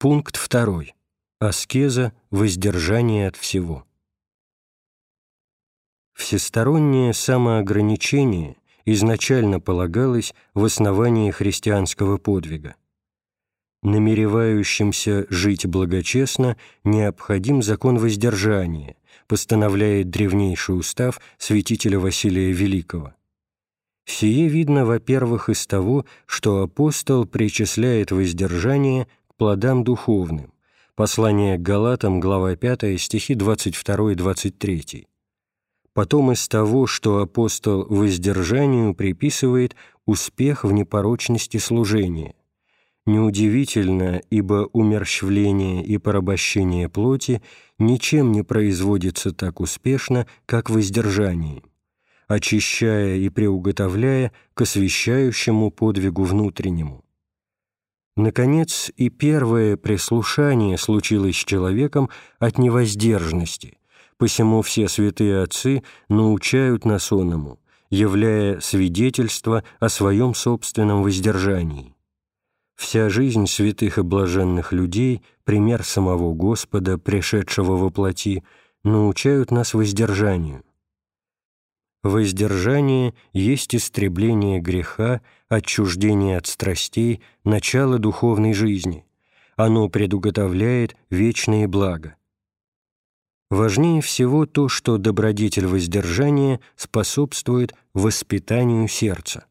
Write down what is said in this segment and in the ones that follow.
Пункт 2. Аскеза – воздержание от всего. Всестороннее самоограничение изначально полагалось в основании христианского подвига. Намеревающимся жить благочестно необходим закон воздержания, постановляет древнейший устав святителя Василия Великого. Сие видно, во-первых, из того, что апостол причисляет воздержание плодам духовным. Послание к Галатам, глава 5, стихи 22-23. Потом из того, что апостол воздержанию приписывает успех в непорочности служения. Неудивительно, ибо умерщвление и порабощение плоти ничем не производится так успешно, как воздержание очищая и приуготовляя к освящающему подвигу внутреннему. Наконец, и первое прислушание случилось с человеком от невоздержности, посему все святые отцы научают нас оному, являя свидетельство о своем собственном воздержании. Вся жизнь святых и блаженных людей, пример самого Господа, пришедшего во плоти, научают нас воздержанию, Воздержание есть истребление греха, отчуждение от страстей, начало духовной жизни. Оно предуготовляет вечные блага. Важнее всего то, что добродетель воздержания способствует воспитанию сердца.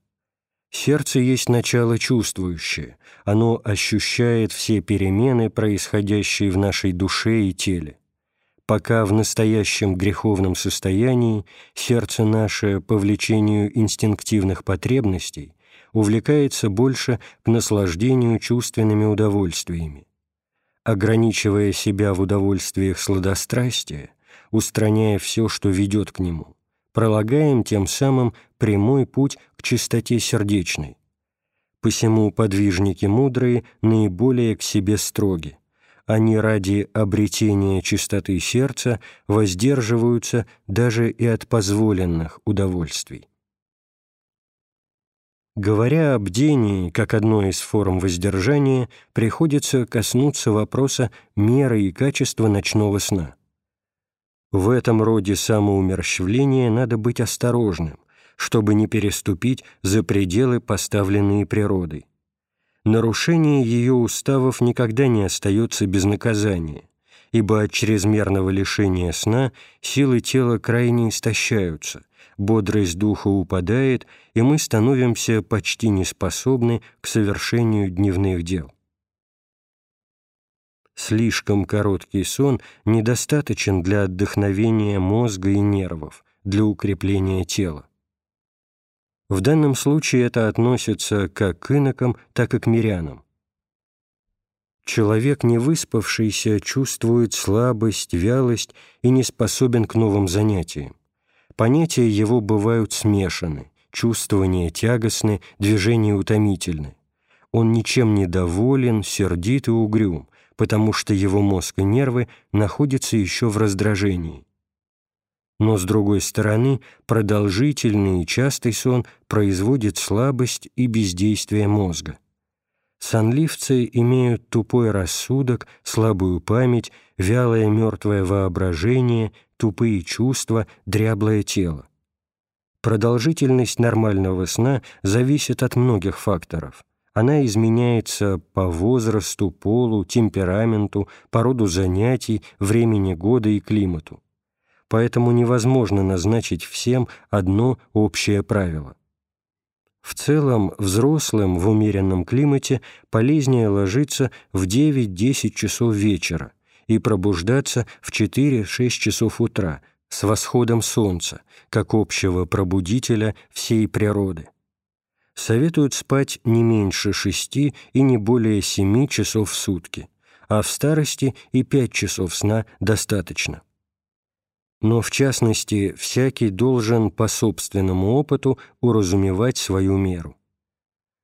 Сердце есть начало чувствующее, оно ощущает все перемены, происходящие в нашей душе и теле пока в настоящем греховном состоянии сердце наше по влечению инстинктивных потребностей увлекается больше к наслаждению чувственными удовольствиями. Ограничивая себя в удовольствиях сладострастия, устраняя все, что ведет к нему, пролагаем тем самым прямой путь к чистоте сердечной. Посему подвижники мудрые наиболее к себе строги они ради обретения чистоты сердца воздерживаются даже и от позволенных удовольствий. Говоря об бдении как одной из форм воздержания, приходится коснуться вопроса меры и качества ночного сна. В этом роде самоумерщвления надо быть осторожным, чтобы не переступить за пределы, поставленные природой нарушение ее уставов никогда не остается без наказания, ибо от чрезмерного лишения сна силы тела крайне истощаются, бодрость духа упадает, и мы становимся почти неспособны к совершению дневных дел. Слишком короткий сон недостаточен для отдохновения мозга и нервов, для укрепления тела. В данном случае это относится как к инокам, так и к мирянам. Человек, не выспавшийся, чувствует слабость, вялость и не способен к новым занятиям. Понятия его бывают смешаны, чувствования тягостны, движения утомительны. Он ничем не доволен, сердит и угрюм, потому что его мозг и нервы находятся еще в раздражении. Но, с другой стороны, продолжительный и частый сон производит слабость и бездействие мозга. Сонливцы имеют тупой рассудок, слабую память, вялое мертвое воображение, тупые чувства, дряблое тело. Продолжительность нормального сна зависит от многих факторов. Она изменяется по возрасту, полу, темпераменту, по роду занятий, времени года и климату поэтому невозможно назначить всем одно общее правило. В целом, взрослым в умеренном климате полезнее ложиться в 9-10 часов вечера и пробуждаться в 4-6 часов утра с восходом солнца, как общего пробудителя всей природы. Советуют спать не меньше 6 и не более 7 часов в сутки, а в старости и 5 часов сна достаточно но в частности всякий должен по собственному опыту уразумевать свою меру.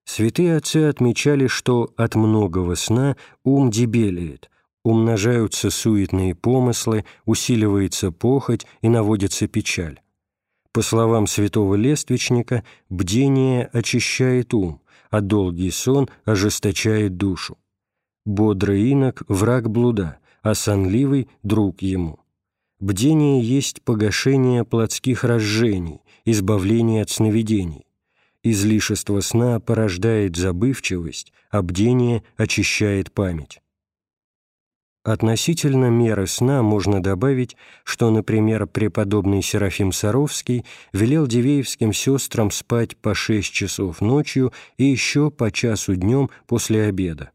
Святые отцы отмечали, что от многого сна ум дебелеет, умножаются суетные помыслы, усиливается похоть и наводится печаль. По словам святого лествичника, бдение очищает ум, а долгий сон ожесточает душу. Бодрый инок – враг блуда, а сонливый – друг ему. Бдение есть погашение плотских разжений, избавление от сновидений. Излишество сна порождает забывчивость, а бдение очищает память. Относительно меры сна можно добавить, что, например, преподобный Серафим Саровский велел Дивеевским сестрам спать по шесть часов ночью и еще по часу днем после обеда.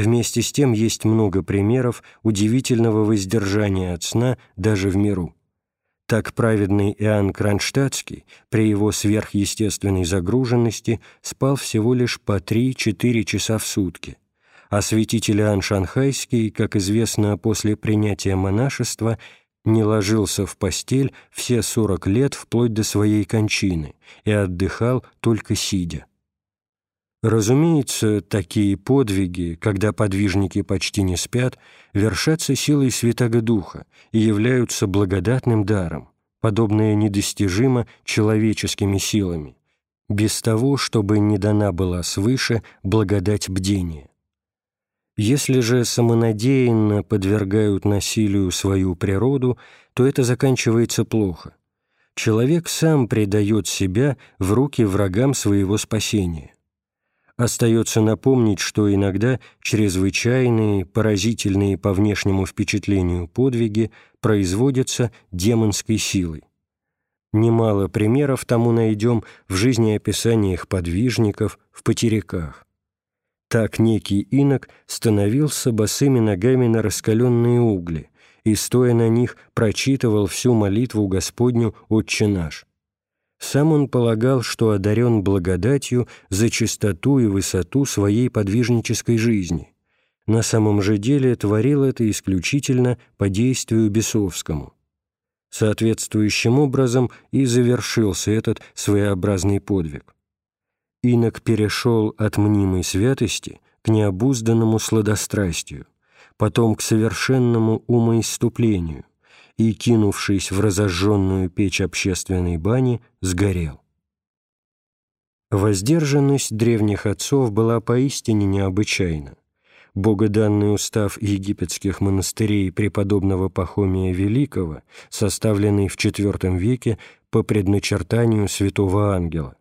Вместе с тем есть много примеров удивительного воздержания от сна даже в миру. Так праведный Иоанн Кронштадтский при его сверхъестественной загруженности спал всего лишь по 3-4 часа в сутки, а святитель Иоанн Шанхайский, как известно после принятия монашества, не ложился в постель все 40 лет вплоть до своей кончины и отдыхал только сидя. Разумеется, такие подвиги, когда подвижники почти не спят, вершатся силой Святого Духа и являются благодатным даром, подобное недостижимо человеческими силами, без того, чтобы не дана была свыше благодать бдения. Если же самонадеянно подвергают насилию свою природу, то это заканчивается плохо. Человек сам предает себя в руки врагам своего спасения. Остается напомнить, что иногда чрезвычайные, поразительные по внешнему впечатлению подвиги производятся демонской силой. Немало примеров тому найдем в жизнеописаниях подвижников, в потеряках. Так некий инок становился босыми ногами на раскаленные угли и, стоя на них, прочитывал всю молитву Господню «Отче наш». Сам он полагал, что одарен благодатью за чистоту и высоту своей подвижнической жизни. На самом же деле творил это исключительно по действию бесовскому. Соответствующим образом и завершился этот своеобразный подвиг. Инок перешел от мнимой святости к необузданному сладострастию, потом к совершенному умоиступлению, и, кинувшись в разожженную печь общественной бани, сгорел. Воздержанность древних отцов была поистине необычайна. Богоданный устав египетских монастырей преподобного Пахомия Великого, составленный в IV веке по предначертанию святого ангела,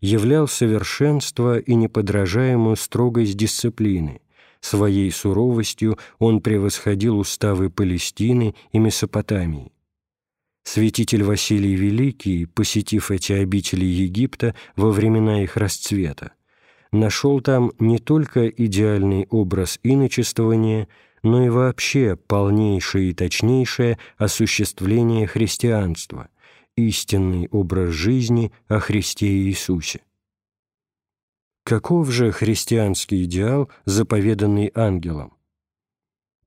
являл совершенство и неподражаемую строгость дисциплины, Своей суровостью он превосходил уставы Палестины и Месопотамии. Святитель Василий Великий, посетив эти обители Египта во времена их расцвета, нашел там не только идеальный образ иночествования, но и вообще полнейшее и точнейшее осуществление христианства, истинный образ жизни о Христе Иисусе. Каков же христианский идеал, заповеданный ангелом?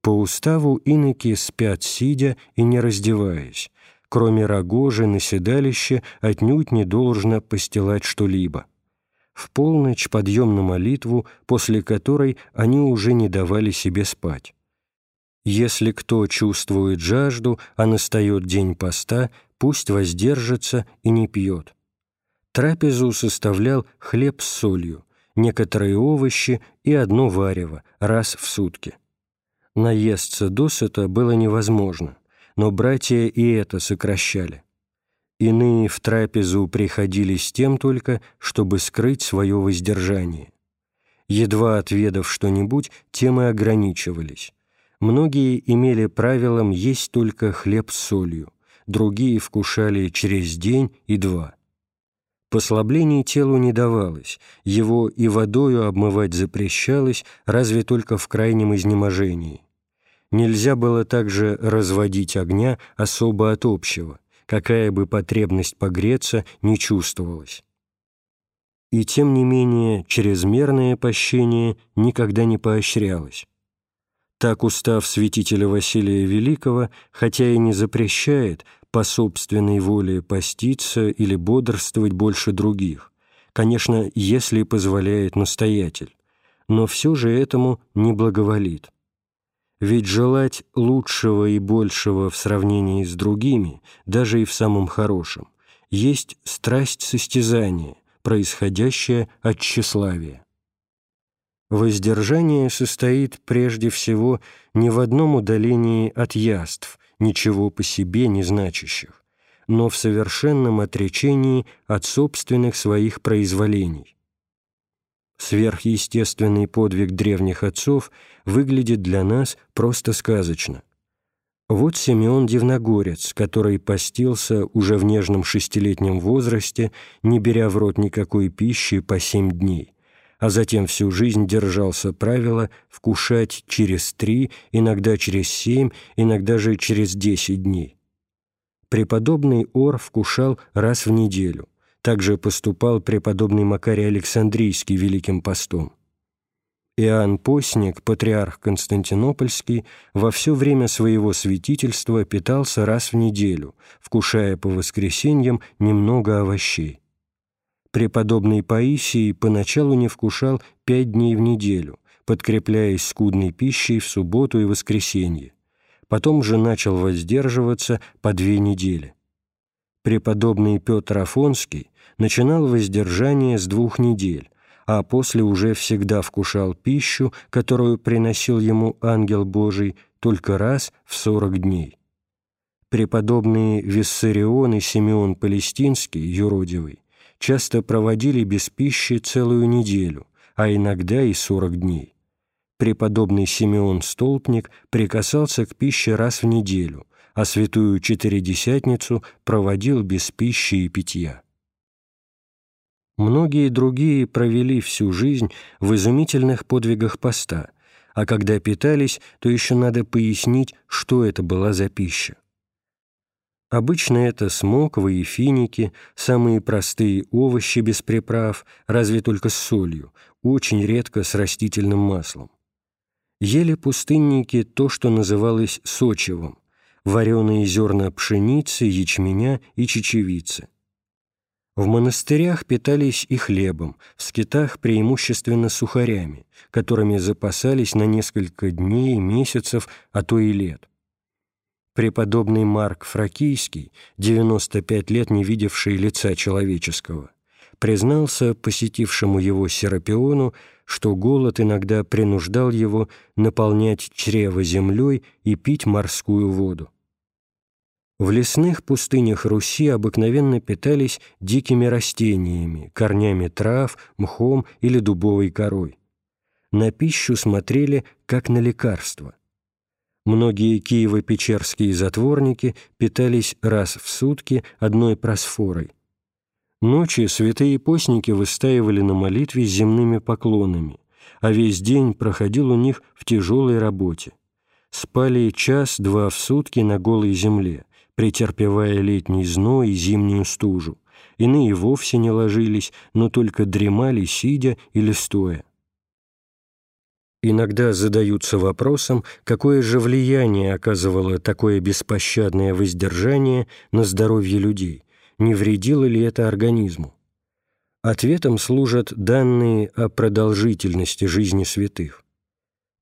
По уставу иноки спят сидя и не раздеваясь, кроме рогожи на седалище отнюдь не должно постилать что-либо. В полночь подъем на молитву, после которой они уже не давали себе спать. Если кто чувствует жажду, а настает день поста, пусть воздержится и не пьет. Трапезу составлял хлеб с солью, некоторые овощи и одно варево раз в сутки. Наесться досыта было невозможно, но братья и это сокращали. Иные в трапезу приходили с тем только, чтобы скрыть свое воздержание. Едва отведав что-нибудь, тем и ограничивались. Многие имели правилом есть только хлеб с солью, другие вкушали через день и два – Послаблений телу не давалось, его и водою обмывать запрещалось, разве только в крайнем изнеможении. Нельзя было также разводить огня особо от общего, какая бы потребность погреться не чувствовалась. И тем не менее чрезмерное пощение никогда не поощрялось. Так устав святителя Василия Великого, хотя и не запрещает, по собственной воле поститься или бодрствовать больше других, конечно, если позволяет настоятель, но все же этому не благоволит. Ведь желать лучшего и большего в сравнении с другими, даже и в самом хорошем, есть страсть состязания, происходящая от тщеславия. Воздержание состоит прежде всего не в одном удалении от яств, ничего по себе не значащих, но в совершенном отречении от собственных своих произволений. Сверхъестественный подвиг древних отцов выглядит для нас просто сказочно. Вот Симеон Дивногорец, который постился уже в нежном шестилетнем возрасте, не беря в рот никакой пищи по семь дней – а затем всю жизнь держался правила вкушать через три, иногда через семь, иногда же через десять дней. Преподобный Ор вкушал раз в неделю. Также поступал преподобный Макарий Александрийский Великим постом. Иоанн Постник, патриарх Константинопольский, во все время своего святительства питался раз в неделю, вкушая по воскресеньям немного овощей. Преподобный Паисий поначалу не вкушал пять дней в неделю, подкрепляясь скудной пищей в субботу и воскресенье. Потом же начал воздерживаться по две недели. Преподобный Петр Афонский начинал воздержание с двух недель, а после уже всегда вкушал пищу, которую приносил ему ангел Божий, только раз в сорок дней. Преподобные Виссарион и Симеон Палестинский, юродивый, часто проводили без пищи целую неделю, а иногда и сорок дней. Преподобный Симеон Столпник прикасался к пище раз в неделю, а святую Четыредесятницу проводил без пищи и питья. Многие другие провели всю жизнь в изумительных подвигах поста, а когда питались, то еще надо пояснить, что это была за пища. Обычно это смоквы и финики, самые простые овощи без приправ, разве только с солью, очень редко с растительным маслом. Ели пустынники то, что называлось сочевым, вареные зерна пшеницы, ячменя и чечевицы. В монастырях питались и хлебом, в скитах преимущественно сухарями, которыми запасались на несколько дней, месяцев, а то и лет. Преподобный Марк Фракийский, 95 лет не видевший лица человеческого, признался посетившему его Серапиону, что голод иногда принуждал его наполнять чрево землей и пить морскую воду. В лесных пустынях Руси обыкновенно питались дикими растениями, корнями трав, мхом или дубовой корой. На пищу смотрели как на лекарство. Многие киево-печерские затворники питались раз в сутки одной просфорой. Ночи святые постники выстаивали на молитве с земными поклонами, а весь день проходил у них в тяжелой работе. Спали час-два в сутки на голой земле, претерпевая летний зной и зимнюю стужу. Иные вовсе не ложились, но только дремали, сидя или стоя иногда задаются вопросом, какое же влияние оказывало такое беспощадное воздержание на здоровье людей, не вредило ли это организму. Ответом служат данные о продолжительности жизни святых.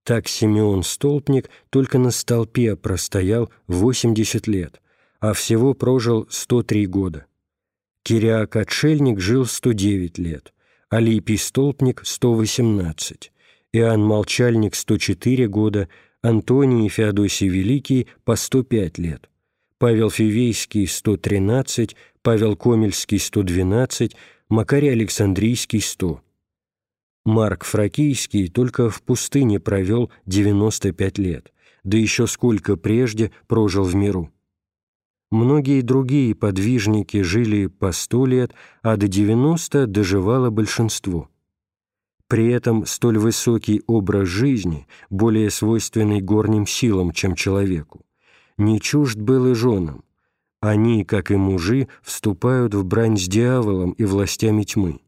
Так Симеон Столпник только на столпе простоял 80 лет, а всего прожил 103 года. Кириак-отшельник жил 109 лет, Алипий Столпник – 118, Иоанн Молчальник – 104 года, Антоний и Феодосий Великий – по 105 лет, Павел Фивейский – 113, Павел Комельский – 112, Макарий Александрийский – 100. Марк Фракийский только в пустыне провел 95 лет, да еще сколько прежде прожил в миру. Многие другие подвижники жили по 100 лет, а до 90 доживало большинство – при этом столь высокий образ жизни, более свойственный горним силам, чем человеку, не чужд был и женам. Они, как и мужи, вступают в брань с дьяволом и властями тьмы,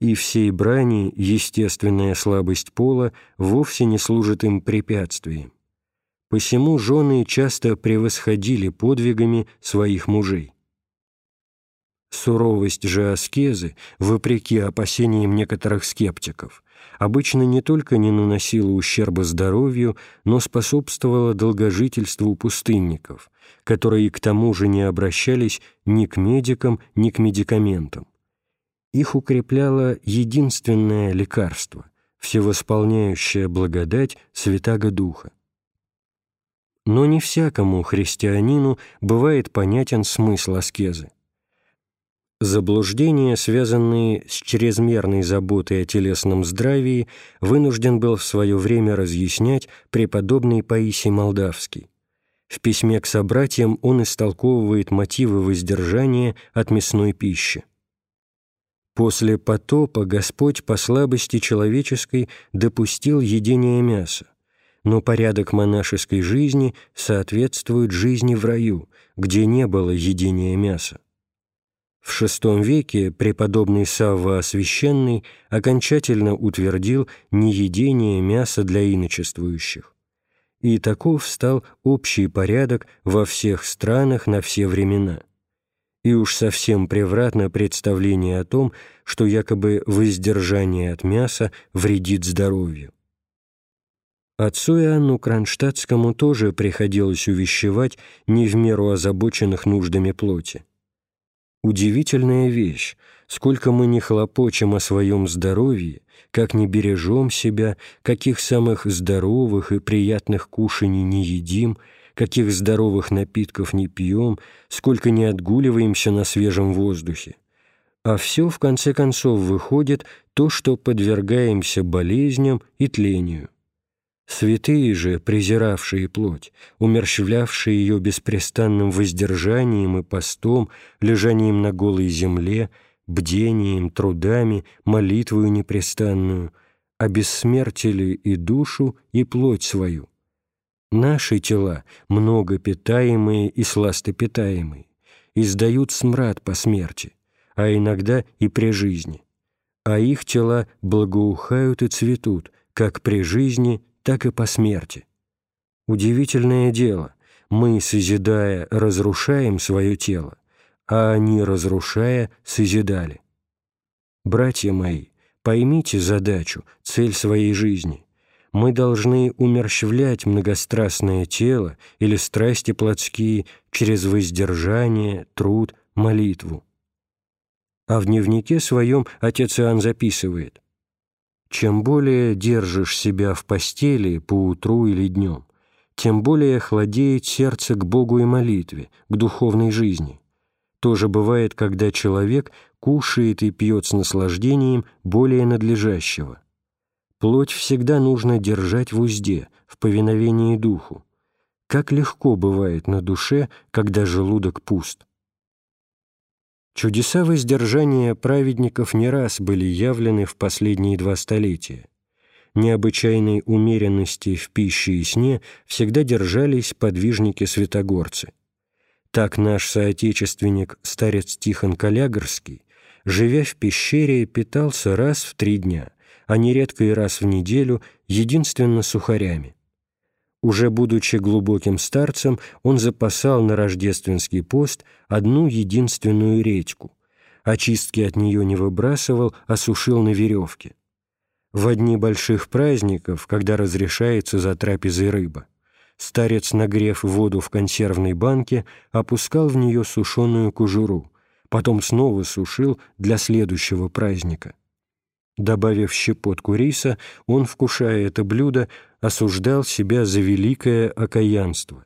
и всей брани естественная слабость пола вовсе не служит им препятствием. Посему жены часто превосходили подвигами своих мужей. Суровость же аскезы, вопреки опасениям некоторых скептиков, обычно не только не наносила ущерба здоровью, но способствовала долгожительству пустынников, которые к тому же не обращались ни к медикам, ни к медикаментам. Их укрепляло единственное лекарство – всевосполняющая благодать Святаго Духа. Но не всякому христианину бывает понятен смысл аскезы. Заблуждения, связанные с чрезмерной заботой о телесном здравии, вынужден был в свое время разъяснять преподобный Паисий Молдавский. В письме к собратьям он истолковывает мотивы воздержания от мясной пищи. После потопа Господь по слабости человеческой допустил едение мяса, но порядок монашеской жизни соответствует жизни в раю, где не было едения мяса. В VI веке преподобный Савва Освященный окончательно утвердил неедение мяса для иночествующих. И таков стал общий порядок во всех странах на все времена. И уж совсем превратно представление о том, что якобы воздержание от мяса вредит здоровью. Отцу Иоанну Кронштадтскому тоже приходилось увещевать не в меру озабоченных нуждами плоти. Удивительная вещь, сколько мы не хлопочем о своем здоровье, как не бережем себя, каких самых здоровых и приятных кушаний не едим, каких здоровых напитков не пьем, сколько не отгуливаемся на свежем воздухе. А все, в конце концов, выходит то, что подвергаемся болезням и тлению. Святые же, презиравшие плоть, умерщвлявшие ее беспрестанным воздержанием и постом, лежанием на голой земле, бдением, трудами, молитвою непрестанную, обессмертили и душу, и плоть свою. Наши тела, много питаемые и сластопитаемые, издают смрад по смерти, а иногда и при жизни, а их тела благоухают и цветут, как при жизни, так и по смерти. Удивительное дело, мы, созидая, разрушаем свое тело, а они, разрушая, созидали. Братья мои, поймите задачу, цель своей жизни. Мы должны умерщвлять многострастное тело или страсти плотские через воздержание, труд, молитву. А в дневнике своем отец Иоанн записывает чем более держишь себя в постели по утру или днем, тем более хладеет сердце к Богу и молитве, к духовной жизни. То же бывает, когда человек кушает и пьет с наслаждением более надлежащего. Плоть всегда нужно держать в узде, в повиновении духу. Как легко бывает на душе, когда желудок пуст. Чудеса воздержания праведников не раз были явлены в последние два столетия. Необычайной умеренности в пище и сне всегда держались подвижники-святогорцы. Так наш соотечественник, старец Тихон Калягорский, живя в пещере, питался раз в три дня, а нередко и раз в неделю, единственно сухарями. Уже будучи глубоким старцем, он запасал на рождественский пост одну единственную редьку. Очистки от нее не выбрасывал, а сушил на веревке. В дни больших праздников, когда разрешается за трапезой рыба, старец, нагрев воду в консервной банке, опускал в нее сушеную кожуру, потом снова сушил для следующего праздника. Добавив щепотку риса, он, вкушая это блюдо, осуждал себя за великое окаянство.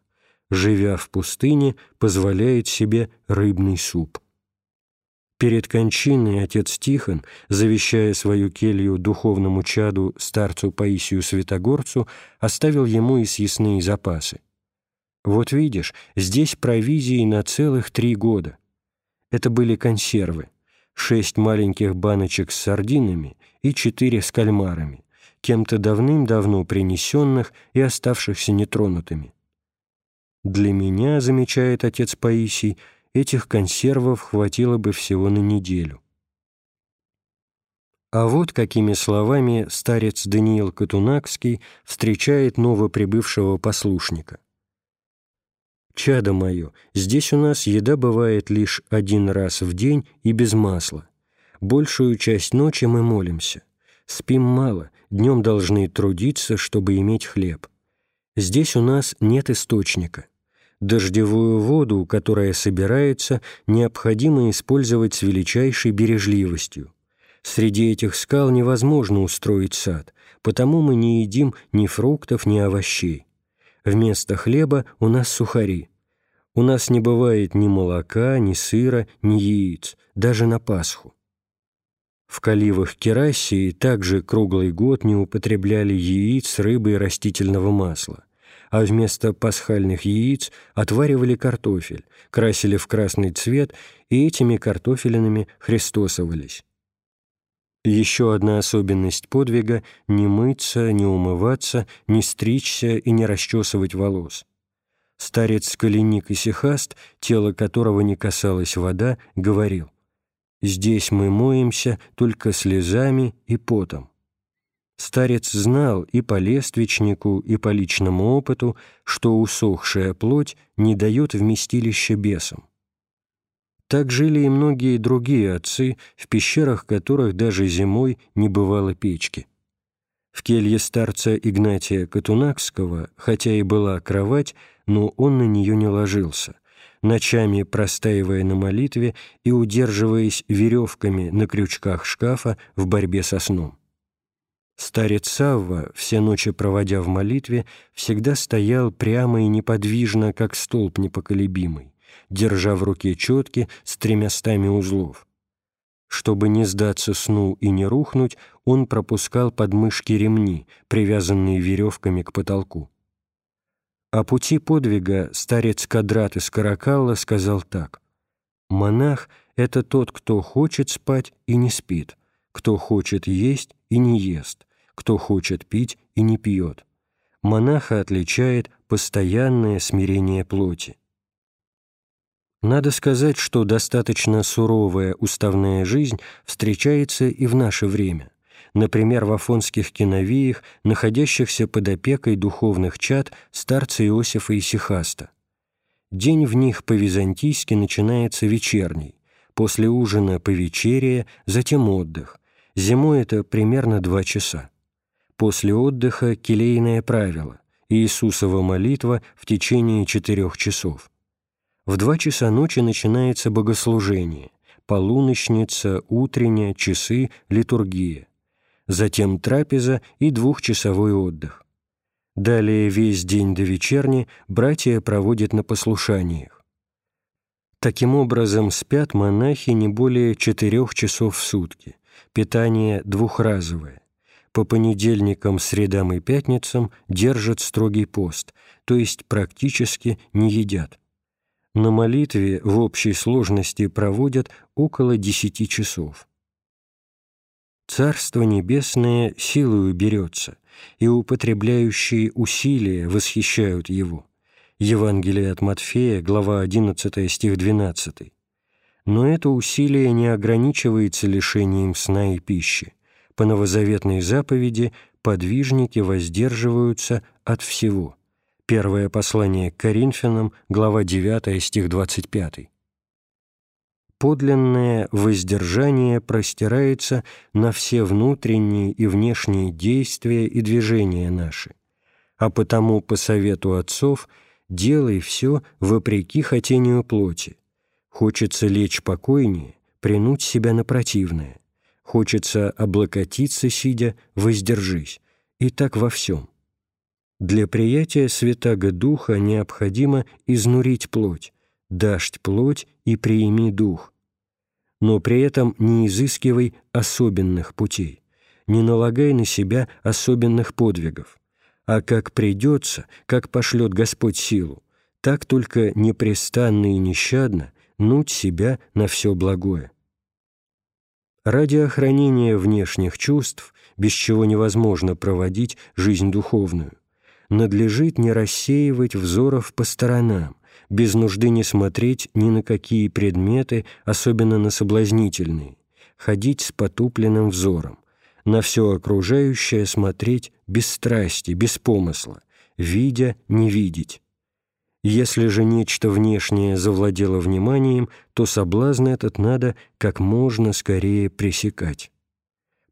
Живя в пустыне, позволяет себе рыбный суп. Перед кончиной отец Тихон, завещая свою келью духовному чаду старцу Паисию Святогорцу, оставил ему и съестные запасы. Вот видишь, здесь провизии на целых три года. Это были консервы, шесть маленьких баночек с сардинами и четыре с кальмарами кем-то давным-давно принесенных и оставшихся нетронутыми. Для меня, замечает отец Паисий, этих консервов хватило бы всего на неделю. А вот какими словами старец Даниил Катунакский встречает новоприбывшего послушника. «Чадо мое, здесь у нас еда бывает лишь один раз в день и без масла. Большую часть ночи мы молимся. Спим мало, днем должны трудиться, чтобы иметь хлеб. Здесь у нас нет источника. Дождевую воду, которая собирается, необходимо использовать с величайшей бережливостью. Среди этих скал невозможно устроить сад, потому мы не едим ни фруктов, ни овощей. Вместо хлеба у нас сухари. У нас не бывает ни молока, ни сыра, ни яиц, даже на Пасху. В Каливах Керасии также круглый год не употребляли яиц, рыбы и растительного масла, а вместо пасхальных яиц отваривали картофель, красили в красный цвет и этими картофелинами христосовались. Еще одна особенность подвига – не мыться, не умываться, не стричься и не расчесывать волос. Старец Калиник Исихаст, тело которого не касалась вода, говорил «Здесь мы моемся только слезами и потом». Старец знал и по лествичнику, и по личному опыту, что усохшая плоть не дает вместилища бесам. Так жили и многие другие отцы, в пещерах которых даже зимой не бывало печки. В келье старца Игнатия Катунакского, хотя и была кровать, но он на нее не ложился, ночами простаивая на молитве и удерживаясь веревками на крючках шкафа в борьбе со сном. Старец Савва, все ночи проводя в молитве, всегда стоял прямо и неподвижно, как столб непоколебимый держа в руке четки с тремястами узлов. Чтобы не сдаться сну и не рухнуть, он пропускал подмышки ремни, привязанные веревками к потолку. О пути подвига старец Кадрат из Каракалла сказал так. «Монах — это тот, кто хочет спать и не спит, кто хочет есть и не ест, кто хочет пить и не пьет. Монаха отличает постоянное смирение плоти. Надо сказать, что достаточно суровая уставная жизнь встречается и в наше время. Например, в афонских киновиях, находящихся под опекой духовных чад старца Иосифа и Сихаста. День в них по-византийски начинается вечерний, после ужина по вечерие, затем отдых. Зимой это примерно два часа. После отдыха келейное правило – Иисусова молитва в течение четырех часов – в два часа ночи начинается богослужение, полуночница, утренняя, часы, литургия. Затем трапеза и двухчасовой отдых. Далее весь день до вечерни братья проводят на послушаниях. Таким образом, спят монахи не более четырех часов в сутки. Питание двухразовое. По понедельникам, средам и пятницам держат строгий пост, то есть практически не едят на молитве в общей сложности проводят около десяти часов. Царство Небесное силою берется, и употребляющие усилия восхищают его. Евангелие от Матфея, глава 11, стих 12. Но это усилие не ограничивается лишением сна и пищи. По новозаветной заповеди подвижники воздерживаются от всего – Первое послание к Коринфянам, глава 9, стих 25. Подлинное воздержание простирается на все внутренние и внешние действия и движения наши, а потому по совету отцов делай все вопреки хотению плоти. Хочется лечь покойнее, принуть себя на противное. Хочется облокотиться, сидя, воздержись. И так во всем. Для приятия Святаго Духа необходимо изнурить плоть, дашь плоть и приими Дух. Но при этом не изыскивай особенных путей, не налагай на себя особенных подвигов, а как придется, как пошлет Господь силу, так только непрестанно и нещадно нуть себя на все благое. Ради охранения внешних чувств, без чего невозможно проводить жизнь духовную, надлежит не рассеивать взоров по сторонам, без нужды не смотреть ни на какие предметы, особенно на соблазнительные, ходить с потупленным взором, на все окружающее смотреть без страсти, без помысла, видя не видеть. Если же нечто внешнее завладело вниманием, то соблазн этот надо как можно скорее пресекать.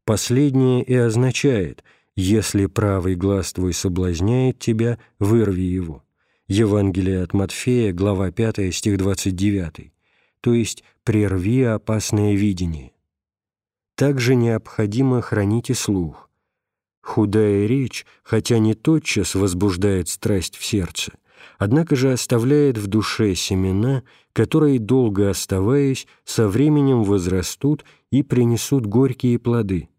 Последнее и означает – «Если правый глаз твой соблазняет тебя, вырви его». Евангелие от Матфея, глава 5, стих 29. То есть «прерви опасное видение». также необходимо хранить и слух. Худая речь, хотя не тотчас возбуждает страсть в сердце, однако же оставляет в душе семена, которые, долго оставаясь, со временем возрастут и принесут горькие плоды.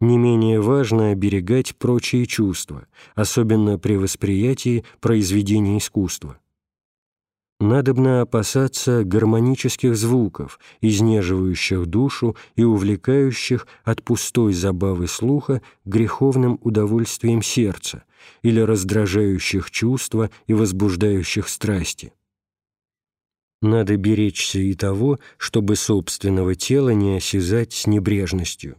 Не менее важно оберегать прочие чувства, особенно при восприятии произведений искусства. Надобно опасаться гармонических звуков, изнеживающих душу и увлекающих от пустой забавы слуха греховным удовольствием сердца или раздражающих чувства и возбуждающих страсти. Надо беречься и того, чтобы собственного тела не осязать с небрежностью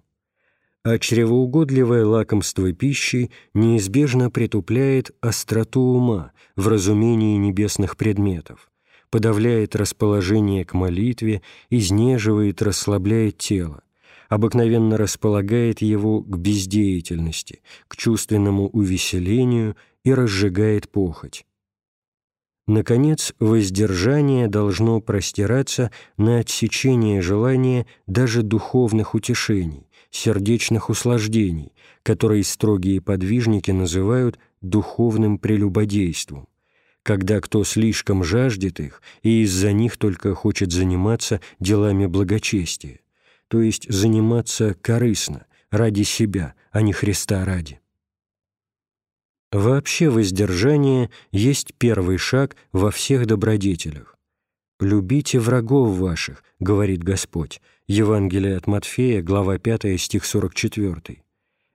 а чревоугодливое лакомство пищи неизбежно притупляет остроту ума в разумении небесных предметов, подавляет расположение к молитве, изнеживает, расслабляет тело, обыкновенно располагает его к бездеятельности, к чувственному увеселению и разжигает похоть. Наконец, воздержание должно простираться на отсечение желания даже духовных утешений, сердечных услаждений, которые строгие подвижники называют духовным прелюбодейством, когда кто слишком жаждет их и из-за них только хочет заниматься делами благочестия, то есть заниматься корыстно, ради себя, а не Христа ради. Вообще воздержание есть первый шаг во всех добродетелях. «Любите врагов ваших», — говорит Господь, Евангелие от Матфея, глава 5, стих 44.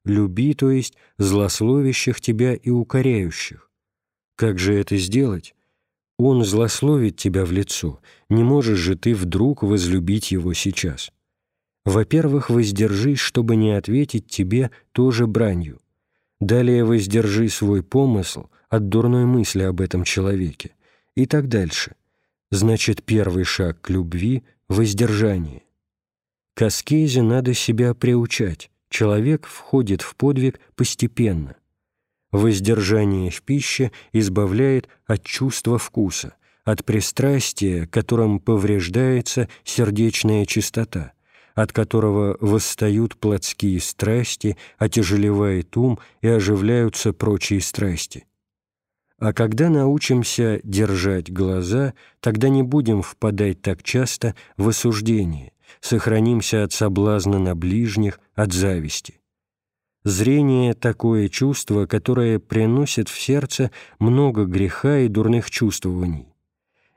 «Люби, то есть, злословящих тебя и укоряющих». Как же это сделать? Он злословит тебя в лицо, не можешь же ты вдруг возлюбить его сейчас. Во-первых, воздержись, чтобы не ответить тебе тоже бранью. Далее воздержи свой помысл от дурной мысли об этом человеке. И так дальше. Значит, первый шаг к любви – воздержание. К аскезе надо себя приучать. Человек входит в подвиг постепенно. Воздержание в пище избавляет от чувства вкуса, от пристрастия, которым повреждается сердечная чистота, от которого восстают плотские страсти, отяжелевает ум и оживляются прочие страсти. А когда научимся держать глаза, тогда не будем впадать так часто в осуждение, сохранимся от соблазна на ближних, от зависти. Зрение – такое чувство, которое приносит в сердце много греха и дурных чувствований.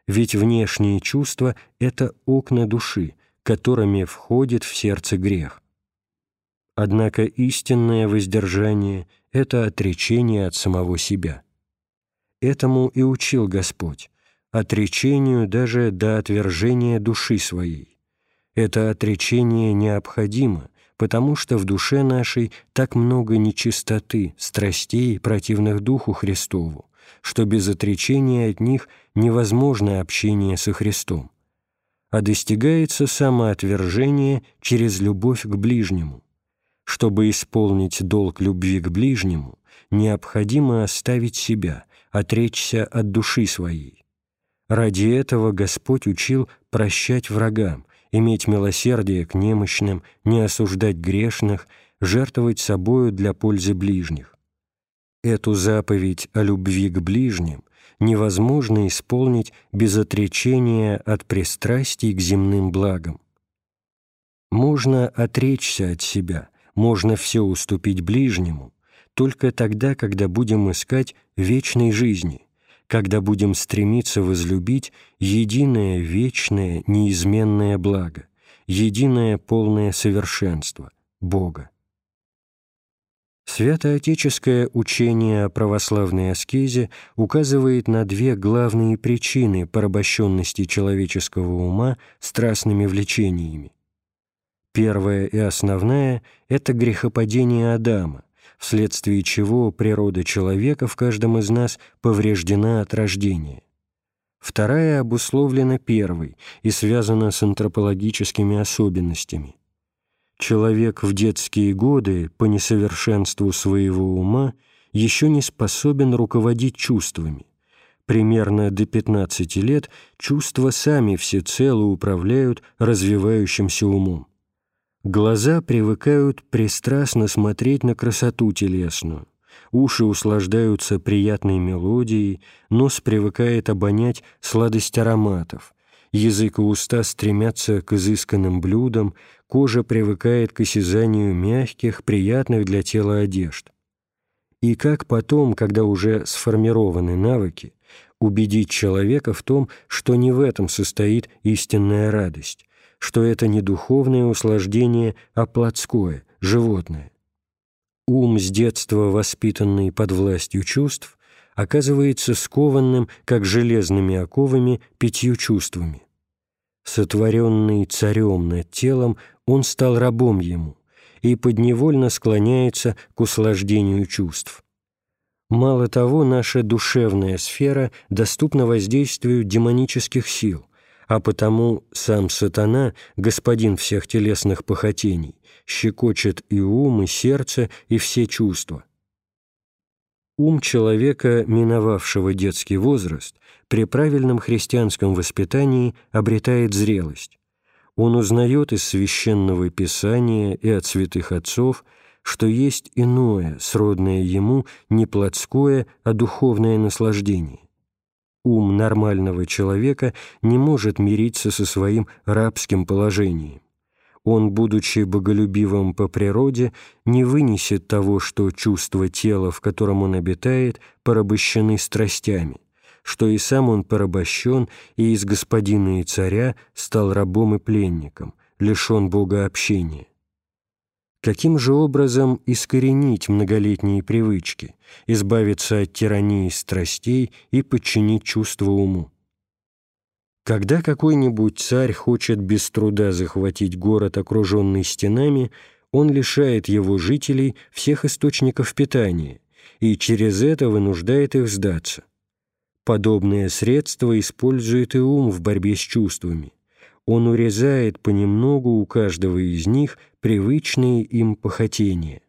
Ведь внешние чувства – это окна души, которыми входит в сердце грех. Однако истинное воздержание – это отречение от самого себя. Этому и учил Господь, отречению даже до отвержения души своей. Это отречение необходимо, потому что в душе нашей так много нечистоты, страстей, противных Духу Христову, что без отречения от них невозможно общение со Христом. А достигается самоотвержение через любовь к ближнему. Чтобы исполнить долг любви к ближнему, необходимо оставить себя – отречься от души своей. Ради этого Господь учил прощать врагам, иметь милосердие к немощным, не осуждать грешных, жертвовать собою для пользы ближних. Эту заповедь о любви к ближним невозможно исполнить без отречения от пристрастий к земным благам. Можно отречься от себя, можно все уступить ближнему, только тогда, когда будем искать вечной жизни, когда будем стремиться возлюбить единое вечное неизменное благо, единое полное совершенство – Бога. Святоотеческое учение о православной аскезе указывает на две главные причины порабощенности человеческого ума страстными влечениями. Первая и основная – это грехопадение Адама, вследствие чего природа человека в каждом из нас повреждена от рождения. Вторая обусловлена первой и связана с антропологическими особенностями. Человек в детские годы по несовершенству своего ума еще не способен руководить чувствами. Примерно до 15 лет чувства сами всецело управляют развивающимся умом. Глаза привыкают пристрастно смотреть на красоту телесную, уши услаждаются приятной мелодией, нос привыкает обонять сладость ароматов, язык и уста стремятся к изысканным блюдам, кожа привыкает к осязанию мягких, приятных для тела одежд. И как потом, когда уже сформированы навыки, убедить человека в том, что не в этом состоит истинная радость, что это не духовное услаждение, а плотское, животное. Ум, с детства воспитанный под властью чувств, оказывается скованным, как железными оковами, пятью чувствами. Сотворенный царем над телом, он стал рабом ему и подневольно склоняется к услаждению чувств. Мало того, наша душевная сфера доступна воздействию демонических сил, а потому сам сатана, господин всех телесных похотений, щекочет и ум, и сердце, и все чувства. Ум человека, миновавшего детский возраст, при правильном христианском воспитании обретает зрелость. Он узнает из священного писания и от святых отцов, что есть иное, сродное ему, не плотское, а духовное наслаждение. Ум нормального человека не может мириться со своим рабским положением. Он, будучи боголюбивым по природе, не вынесет того, что чувства тела, в котором он обитает, порабощены страстями, что и сам он порабощен и из господина и царя стал рабом и пленником, лишен Бога общения. Каким же образом искоренить многолетние привычки, избавиться от тирании страстей и подчинить чувство уму? Когда какой-нибудь царь хочет без труда захватить город, окруженный стенами, он лишает его жителей всех источников питания и через это вынуждает их сдаться. Подобное средство использует и ум в борьбе с чувствами он урезает понемногу у каждого из них привычные им похотения.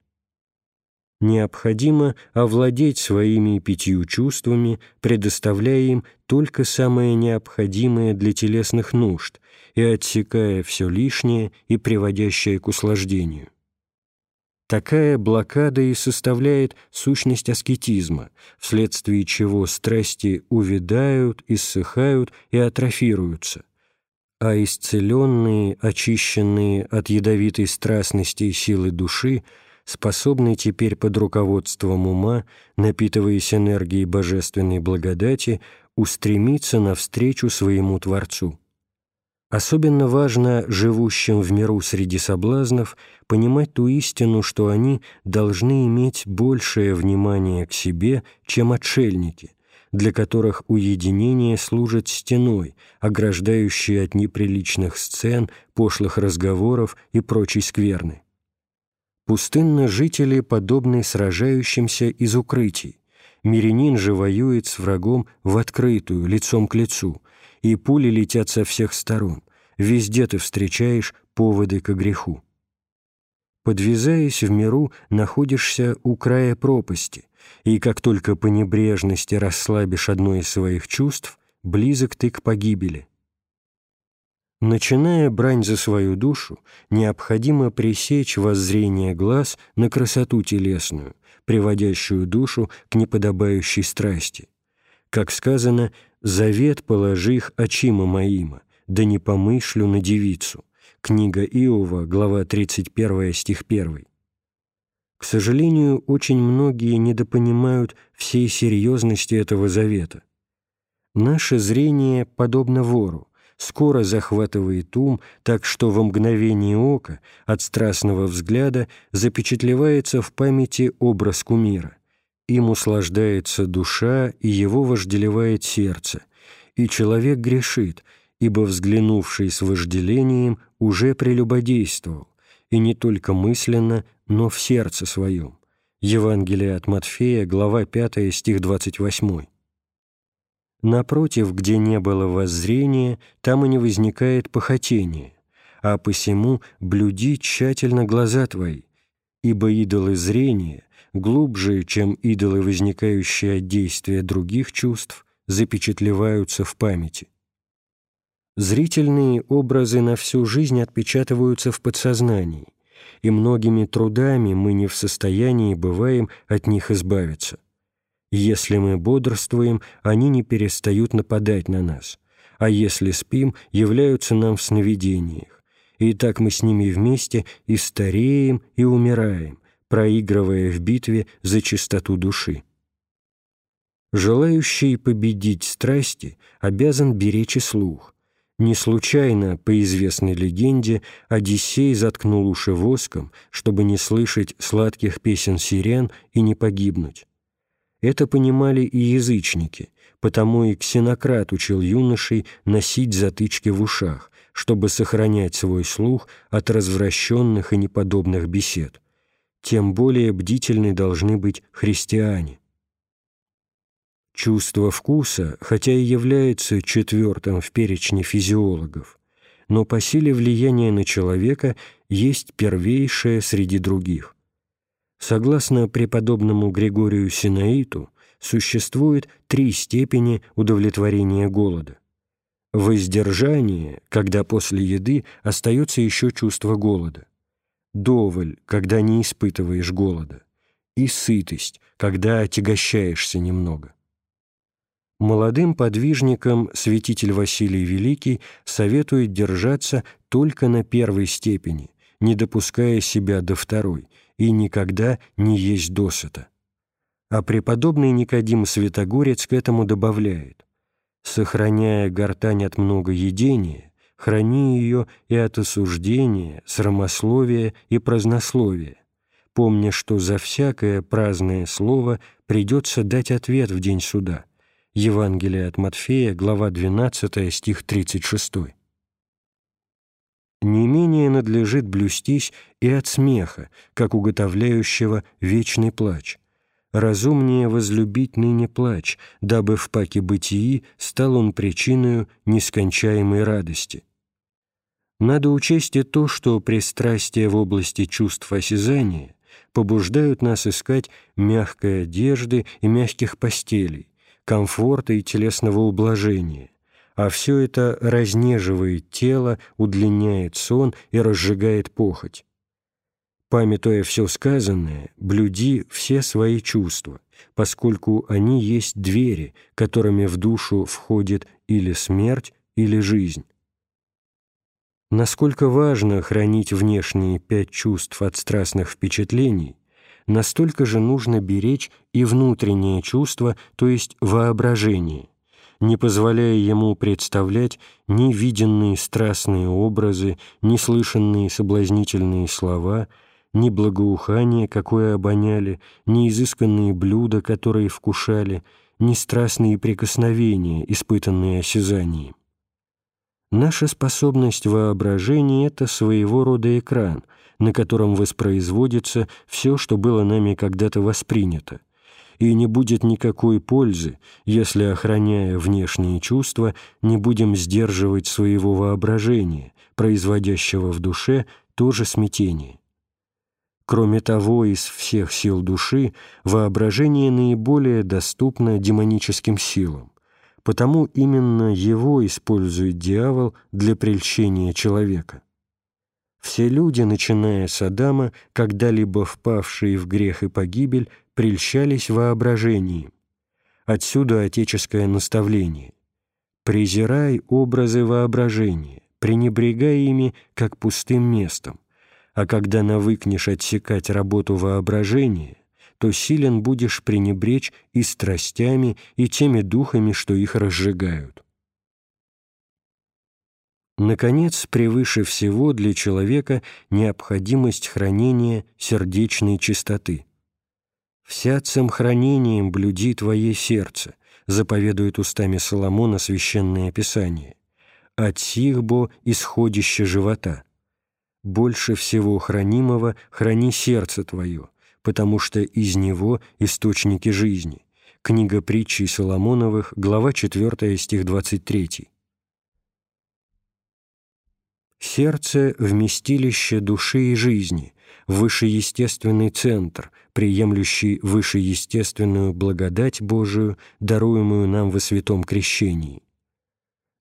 Необходимо овладеть своими пятью чувствами, предоставляя им только самое необходимое для телесных нужд и отсекая все лишнее и приводящее к услаждению. Такая блокада и составляет сущность аскетизма, вследствие чего страсти увядают, иссыхают и атрофируются – а исцеленные, очищенные от ядовитой страстности и силы души, способны теперь под руководством ума, напитываясь энергией божественной благодати, устремиться навстречу своему Творцу. Особенно важно живущим в миру среди соблазнов понимать ту истину, что они должны иметь большее внимание к себе, чем отшельники, для которых уединение служит стеной, ограждающей от неприличных сцен, пошлых разговоров и прочей скверны. Пустынно жители подобны сражающимся из укрытий. Мирянин же воюет с врагом в открытую, лицом к лицу, и пули летят со всех сторон. Везде ты встречаешь поводы к греху. Подвязаясь в миру, находишься у края пропасти, и как только по небрежности расслабишь одно из своих чувств, близок ты к погибели. Начиная брань за свою душу, необходимо пресечь воззрение глаз на красоту телесную, приводящую душу к неподобающей страсти. Как сказано, «Завет положи их очима моима, да не помышлю на девицу». Книга Иова, глава 31, стих 1. К сожалению, очень многие недопонимают всей серьезности этого завета. Наше зрение подобно вору, скоро захватывает ум, так что во мгновение ока от страстного взгляда запечатлевается в памяти образ кумира. Им услаждается душа, и его вожделевает сердце, и человек грешит, ибо, взглянувший с вожделением, уже прелюбодействовал, и не только мысленно, но в сердце своем. Евангелие от Матфея, глава 5, стих 28. Напротив, где не было воззрения, там и не возникает похотение, а посему блюди тщательно глаза твои, ибо идолы зрения, глубже, чем идолы, возникающие от действия других чувств, запечатлеваются в памяти. Зрительные образы на всю жизнь отпечатываются в подсознании, и многими трудами мы не в состоянии бываем от них избавиться. Если мы бодрствуем, они не перестают нападать на нас, а если спим, являются нам в сновидениях. И так мы с ними вместе и стареем, и умираем, проигрывая в битве за чистоту души. Желающий победить страсти обязан беречь и слух. Не случайно, по известной легенде, Одиссей заткнул уши воском, чтобы не слышать сладких песен сирен и не погибнуть. Это понимали и язычники, потому и Ксенократ учил юношей носить затычки в ушах, чтобы сохранять свой слух от развращенных и неподобных бесед. Тем более бдительны должны быть христиане. Чувство вкуса, хотя и является четвертым в перечне физиологов, но по силе влияния на человека есть первейшее среди других. Согласно преподобному Григорию Синаиту, существует три степени удовлетворения голода. Воздержание, когда после еды остается еще чувство голода. Доволь, когда не испытываешь голода. И сытость, когда отягощаешься немного. Молодым подвижникам святитель Василий Великий советует держаться только на первой степени, не допуская себя до второй, и никогда не есть досыта. А преподобный Никодим Святогорец к этому добавляет. «Сохраняя гортань от многоедения, храни ее и от осуждения, срамословия и празднословия, помня, что за всякое праздное слово придется дать ответ в день суда» Евангелие от Матфея, глава 12, стих 36. Не менее надлежит блюстись и от смеха, как уготовляющего вечный плач. Разумнее возлюбить ныне плач, дабы в паке бытии стал он причиною нескончаемой радости. Надо учесть и то, что пристрастия в области чувств осязания побуждают нас искать мягкой одежды и мягких постелей, комфорта и телесного ублажения, а все это разнеживает тело, удлиняет сон и разжигает похоть. Памятуя все сказанное, блюди все свои чувства, поскольку они есть двери, которыми в душу входит или смерть, или жизнь. Насколько важно хранить внешние пять чувств от страстных впечатлений, настолько же нужно беречь и внутреннее чувство, то есть воображение, не позволяя ему представлять ни виденные страстные образы, ни слышанные соблазнительные слова, ни благоухание, какое обоняли, ни изысканные блюда, которые вкушали, ни страстные прикосновения, испытанные осязанием. Наша способность воображения — это своего рода экран — на котором воспроизводится все, что было нами когда-то воспринято, и не будет никакой пользы, если, охраняя внешние чувства, не будем сдерживать своего воображения, производящего в душе то же смятение. Кроме того, из всех сил души воображение наиболее доступно демоническим силам, потому именно его использует дьявол для прельщения человека. Все люди, начиная с Адама, когда-либо впавшие в грех и погибель, прельщались воображением. Отсюда отеческое наставление. «Презирай образы воображения, пренебрегай ими, как пустым местом, а когда навыкнешь отсекать работу воображения, то силен будешь пренебречь и страстями, и теми духами, что их разжигают». Наконец, превыше всего для человека необходимость хранения сердечной чистоты. «Всяцем хранением блюди твое сердце», заповедует устами Соломона Священное Писание, «от сих бо исходище живота». «Больше всего хранимого храни сердце твое, потому что из него источники жизни». Книга притчей Соломоновых, глава 4, стих 23. Сердце – вместилище души и жизни, высшеестественный центр, приемлющий высшеестественную благодать Божию, даруемую нам во святом крещении.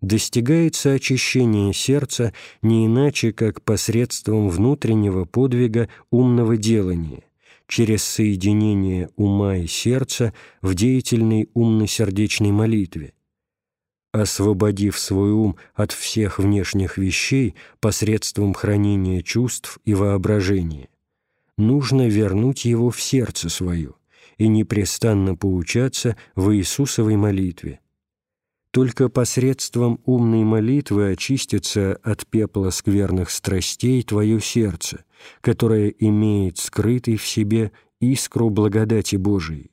Достигается очищение сердца не иначе, как посредством внутреннего подвига умного делания, через соединение ума и сердца в деятельной умно-сердечной молитве. Освободив свой ум от всех внешних вещей посредством хранения чувств и воображения, нужно вернуть его в сердце свое и непрестанно поучаться в Иисусовой молитве. Только посредством умной молитвы очистится от пепла скверных страстей твое сердце, которое имеет скрытый в себе искру благодати Божией,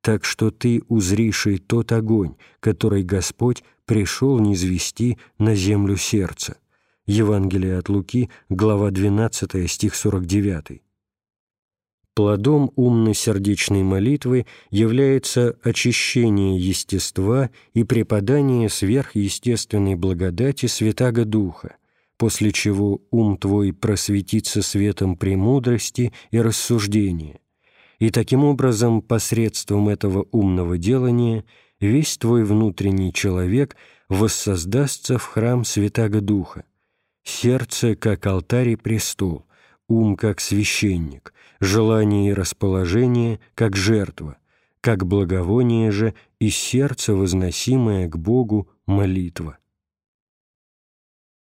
так что ты узришь и тот огонь, который Господь пришел низвести на землю сердца. Евангелие от Луки, глава 12, стих 49. Плодом умно-сердечной молитвы является очищение естества и преподание сверхъестественной благодати Святаго Духа, после чего ум твой просветится светом премудрости и рассуждения, и таким образом посредством этого умного делания весь твой внутренний человек воссоздастся в храм Святаго Духа, сердце как алтарь и престол, ум как священник, желание и расположение как жертва, как благовоние же и сердце, возносимое к Богу, молитва.